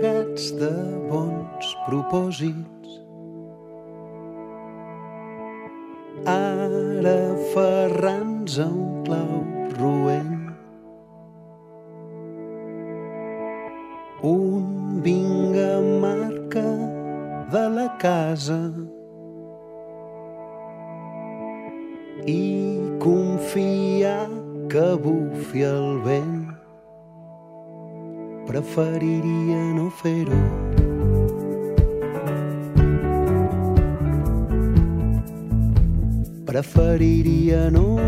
carregats de bons propòsits. Ara ferrans a un clau roent un vinga marca de la casa i confiar que bufi el vent preferiria Preferiria no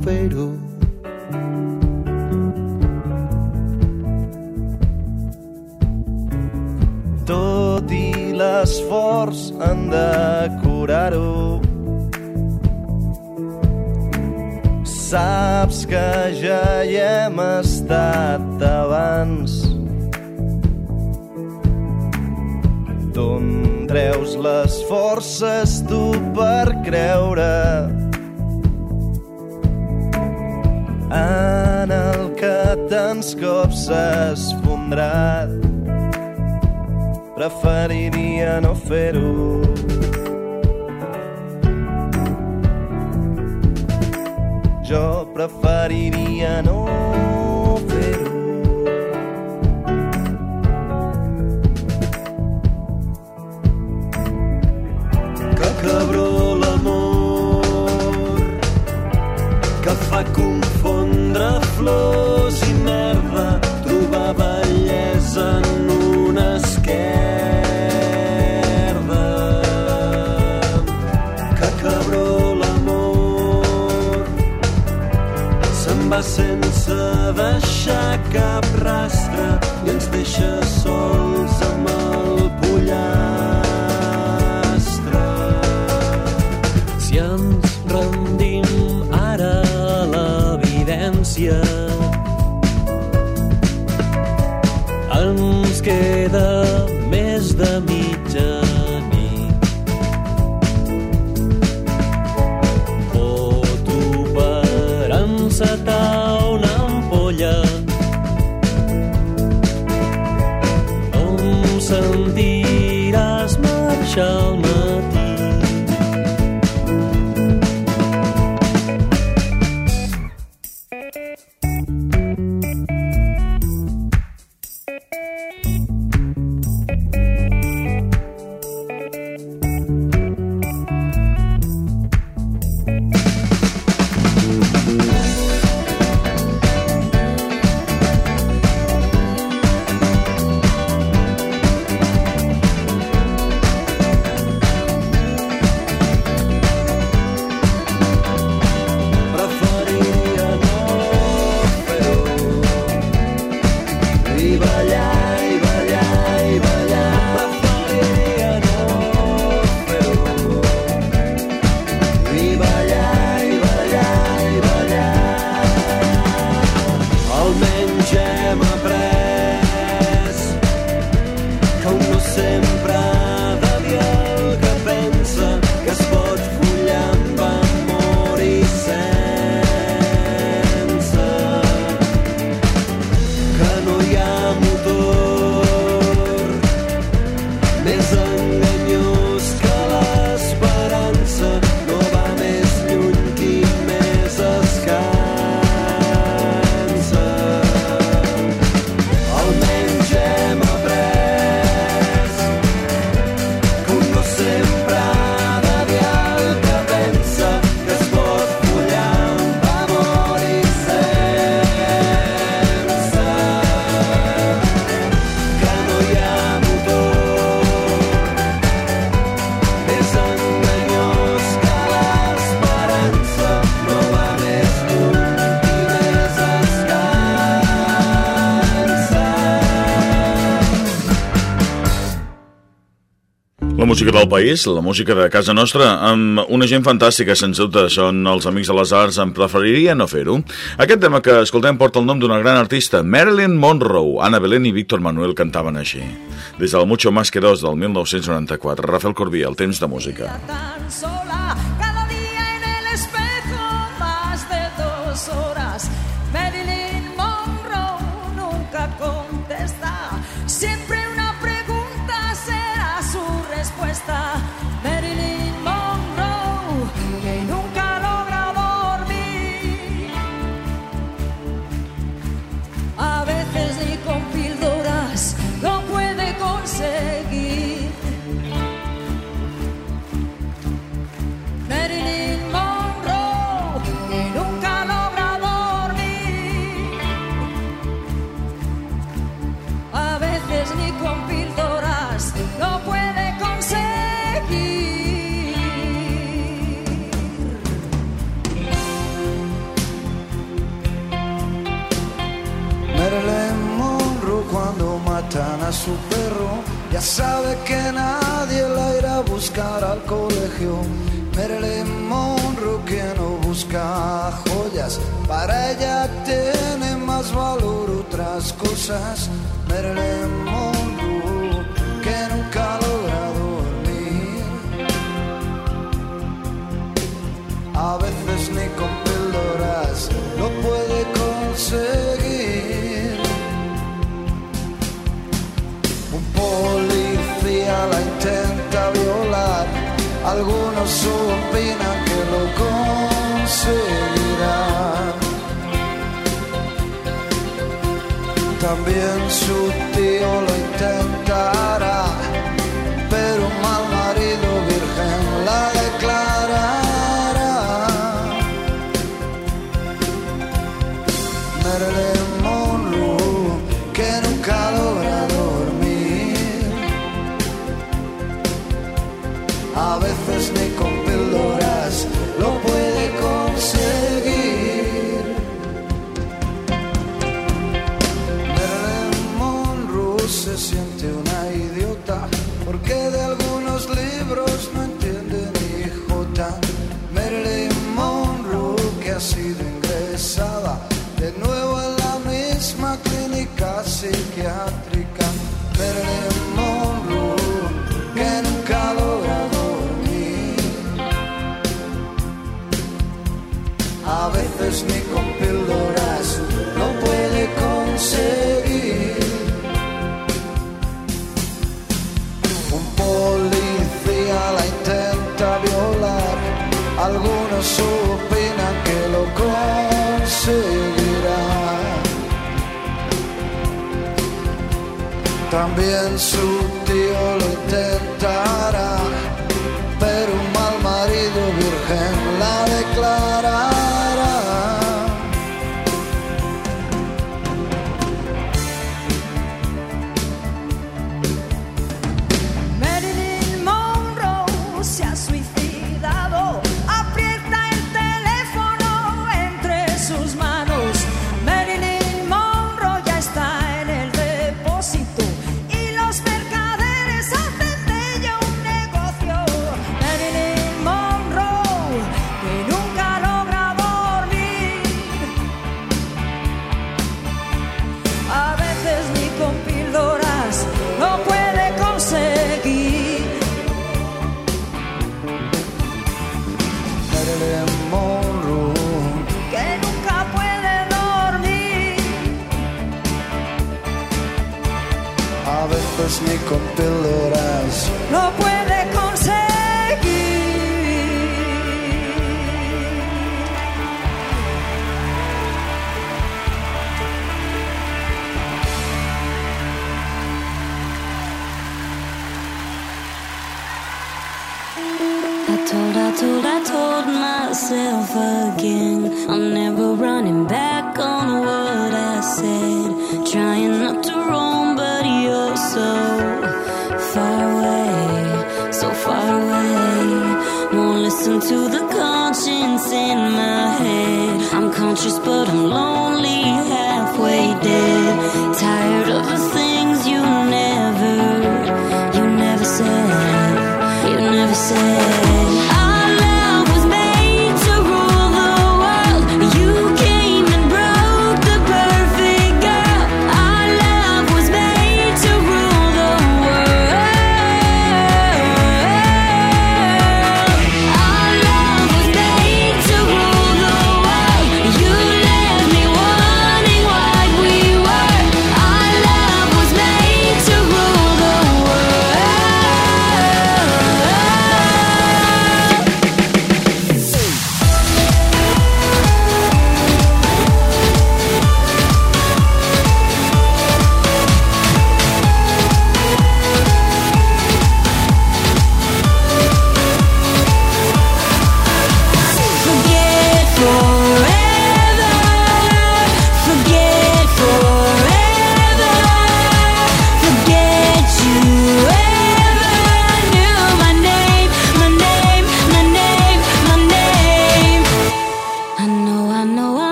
fer-ho. Tot i l'esforç en decorar-ho Saps que ja hi hem estat abans. D'on treus les forces tu per creure en el que tants cops has esfondrat? Preferiria no fer-ho. jo preferiria no fer-ho. Cabró l'amor que fa confondre flors i merda, trobar bellesa en una esquerda. Que cabró l'amor se'n va sense deixar cap rastre i ens deixa música del país, la música de casa nostra, amb una gent fantàstica, sens dubte, són els Amics de les Arts, em preferiria no fer-ho. Aquest tema que escoltem porta el nom d'una gran artista, Marilyn Monroe. Ana Belén i Víctor Manuel cantaven així. Des del Mucho Más que Dos del 1994, Rafael Corbí, el temps de música. tan sola, colegio. Monroe que no busca joyas, para ella tiene más valor otras cosas. Marilyn Monroe que nunca logra dormir. A veces ni con píldoras lo puede conseguir. Un policía la intenta algunos opinan que lo conseguirán. También su tío lo intenta. Mira en un blue que nunca logra dormir. A veces ni con píldoras no puede conseguir. Un policía la intenta violar. Algunos opinan que lo consigue. También su tío lo intentará, pero un mal marido virgen la declara. again. I'm never running back on what I said. Trying not to roam, but you're so far away, so far away. Won't listen to the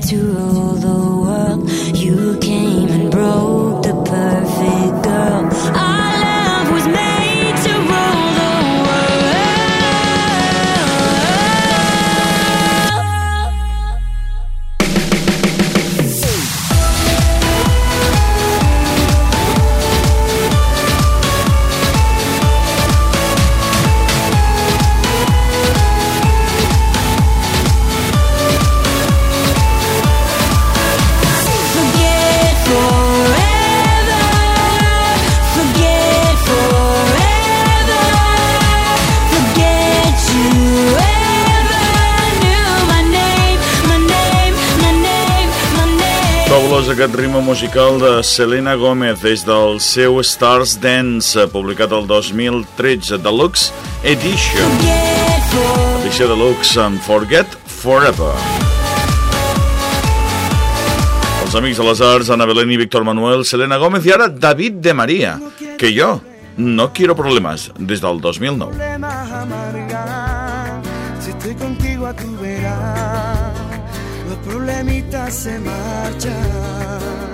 to all the musical de Selena Gomez des del seu Stars Dance, publicat el 2013, Deluxe Edition. Edició Deluxe amb Forget Forever. Els amics de les arts, Ana Belén i Víctor Manuel, Selena Gómez i ara David de María, que jo no quiero problemas, des del 2009. problemas amargan. Si estoy contigo a tu verás, los problemitas se marchan.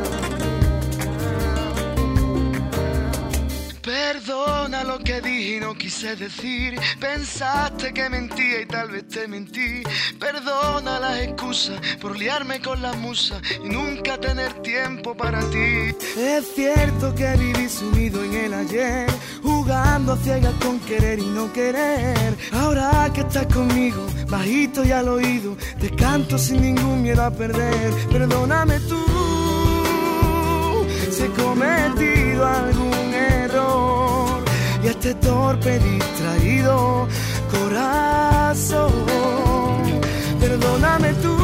Perdona lo que dije y no quise decir. Pensaste que mentía y tal vez te mentí. Perdona las excusas por liarme con la musa y nunca tener tiempo para ti. Es cierto que viví sumido en el ayer, jugando a ciegas con querer y no querer. Ahora que estás conmigo, bajito y al oído, te canto sin ningún miedo a perder. Perdóname tú si he cometido algún error y a este torpe distraído corazón. Perdóname tú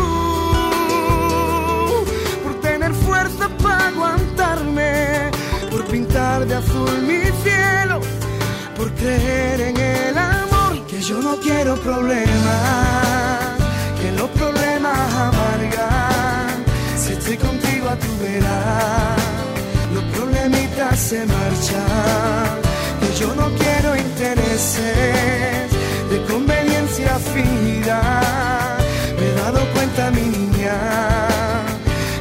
por tener fuerza para aguantarme, por pintar de azul mi cielo, por creer en el amor, que yo no quiero problemas, que los problemas amargan. Si estoy contigo a tu verás, los problemitas se marchan. Yo no quiero intereses de conveniencia finida. Me he dado cuenta, mi niña,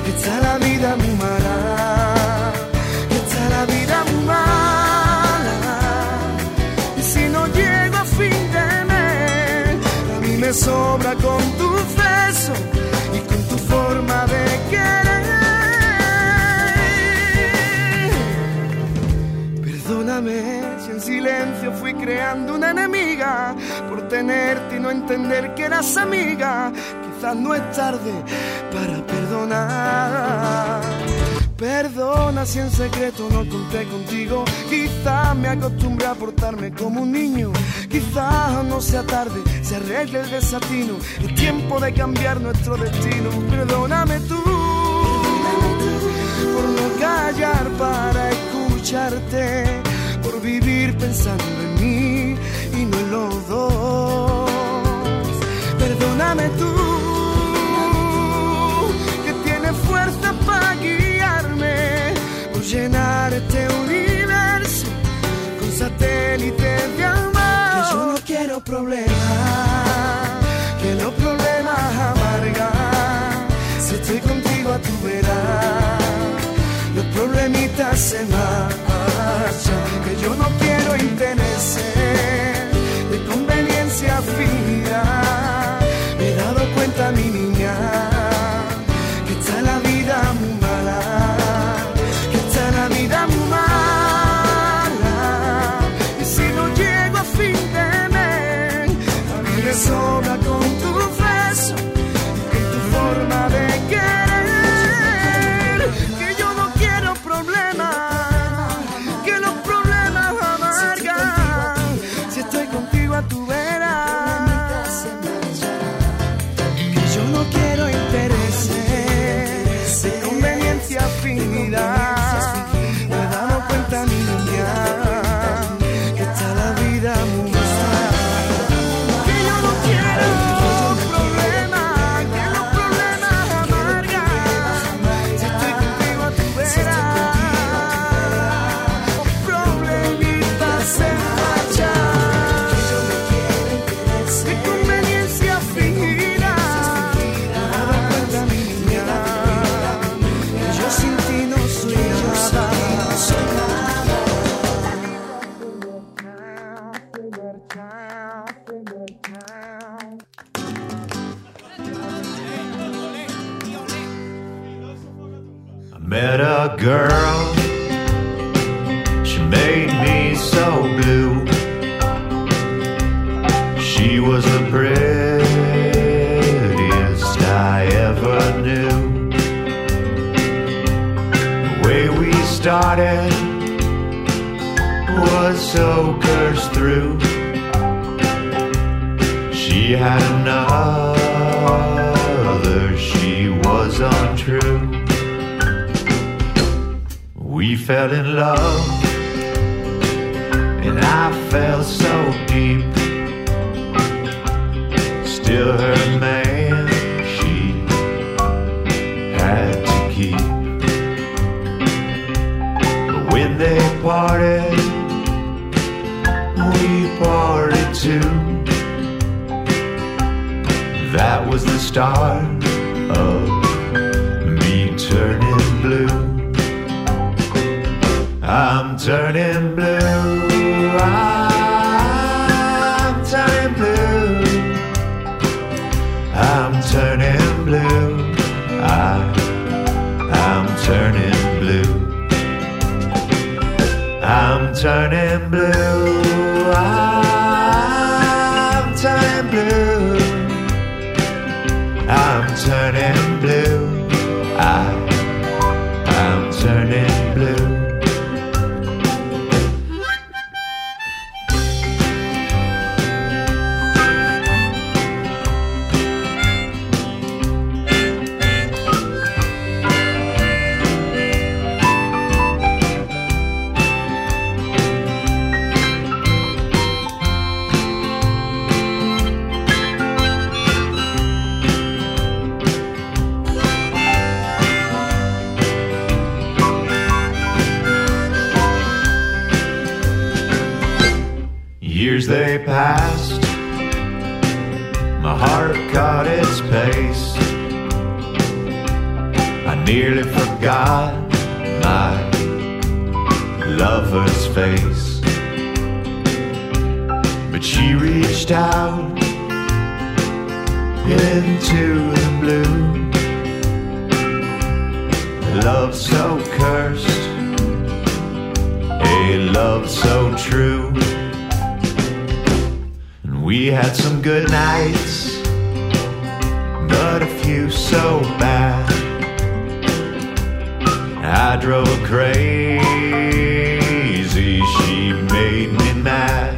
que está la vida muy mala. Que está la vida muy mala. Y si no llego a fin de mes, a mí me sobra con tu beso y con tu forma de querer. Perdóname silencio fui creando una enemiga por tenerte y no entender que eras amiga. Quizás no es tarde para perdonar. Perdona si en secreto no conté contigo. Quizás me acostumbré a portarme como un niño. Quizás no sea tarde, se arregle el desatino. Es tiempo de cambiar nuestro destino. Perdóname tú por no callar para escucharte. Vivir pensando en mí y no en los dos. Perdóname tú que tienes fuerza para guiarme, por llenar este universo con satélites de amor. Que yo no quiero problemas, que los problemas amargan. Si estoy contigo a tu verás, los problemitas se marchan. Que yo no quiero intereses de conveniencia fina. Started was so cursed through. She had another, she was untrue. We fell in love, and I fell so deep. Still her man, They parted, we parted too. That was the start of me turning blue. I'm turning blue. I'm turning blue. I'm turning blue. I, turning blue. My heart caught its pace. I nearly forgot my lover's face. But she reached out into the blue. Love so cursed, a love so true. We had some good nights, but a few so bad. I drove crazy, she made me mad.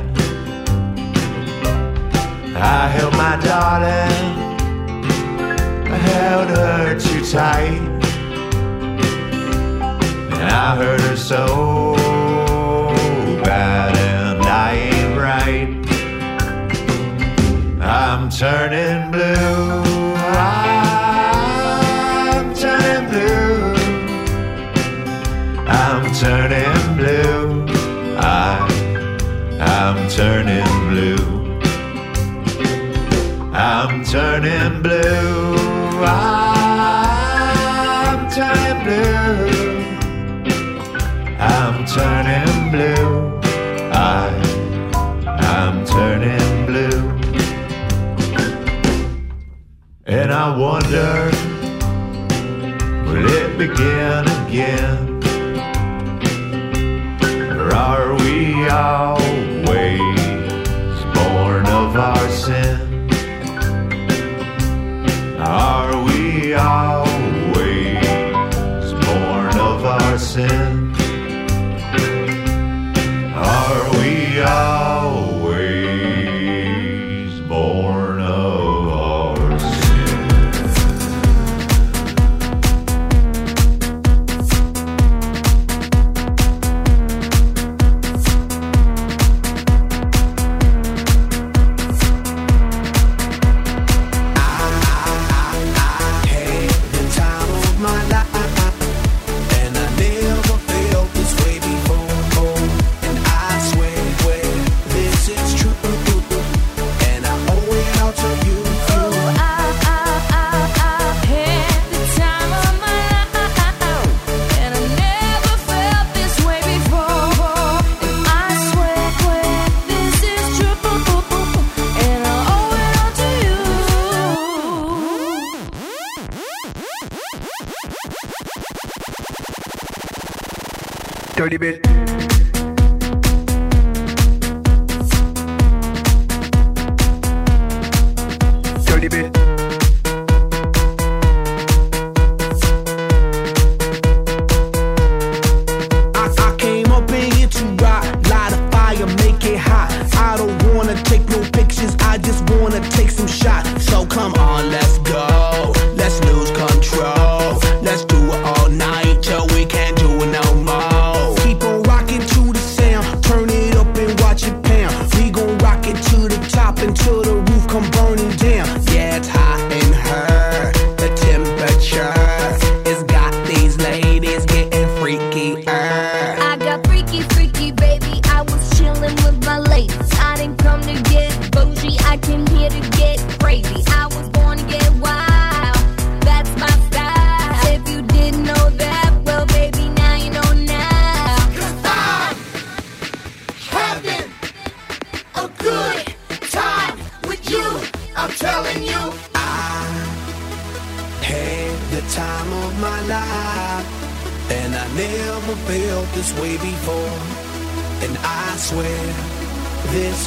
I held my darling, I held her too tight. And I hurt her so turning blue. I'm turning blue. I'm turning blue. I, I'm turning blue. I'm turning blue. Wonder, will it begin again? Dirty bit.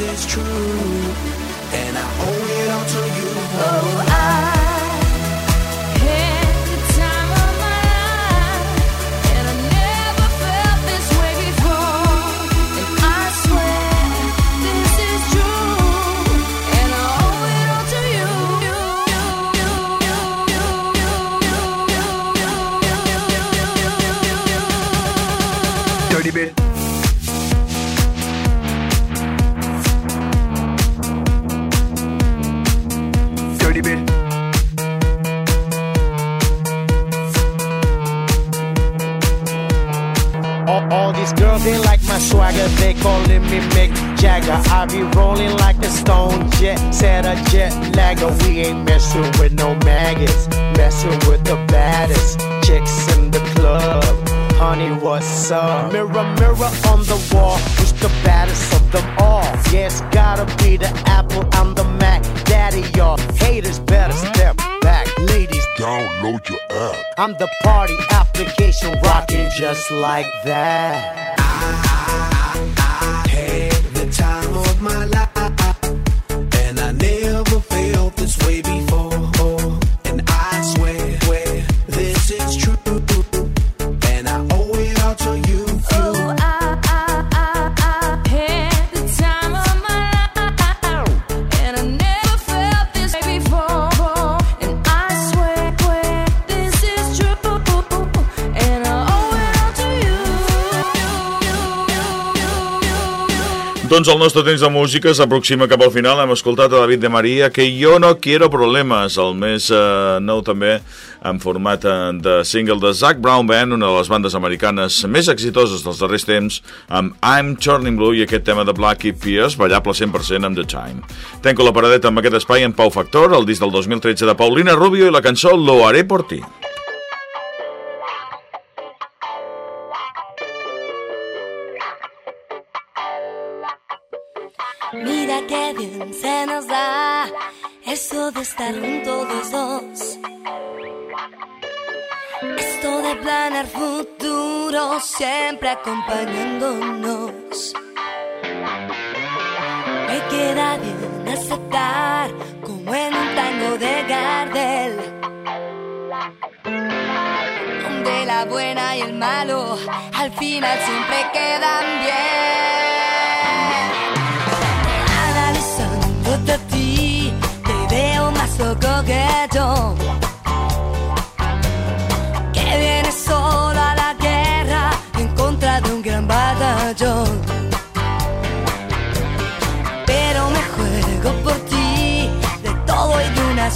Is true. Dirty bit. All, all these girls, they like my swagger, they calling me Mick Jagger. I be rolling like a stone jet, set a jet lagger. We ain't messing with no maggots, messing with the baddest chicks in the club. Honey, what's up? Mirror, mirror on the wall, who's the baddest of them all? Yeah, it's gotta be the Apple, I'm the Mac. Daddy, y'all haters better step back. Ladies, Download your app. I'm the party application rocking just like that. I had the time of my life, Doncs el nostre temps de música s'aproxima cap al final. Hem escoltat a David de Maria, que jo no quiero problemes, el més eh, nou també en format eh, de single de Zac Brown Band, una de les bandes americanes més exitoses dels darrers temps, amb I'm Turning Blue i aquest tema de Blackie Pierce, ballable 100% amb The Time. Tenco la paradeta amb aquest espai en Pau Factor, el disc del 2013 de Paulina Rubio i la cançó Lo haré por ti. Nos da eso de estar juntos los dos. Esto de planear futuro siempre acompañándonos. Me queda bien aceptar como en un tango de Gardel. Donde la buena y el malo al final siempre quedan bien.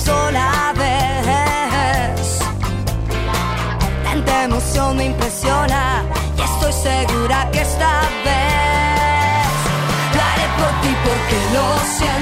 Sola vez. Tanta emoción me impresiona y estoy segura que esta vez lo haré por ti porque lo sé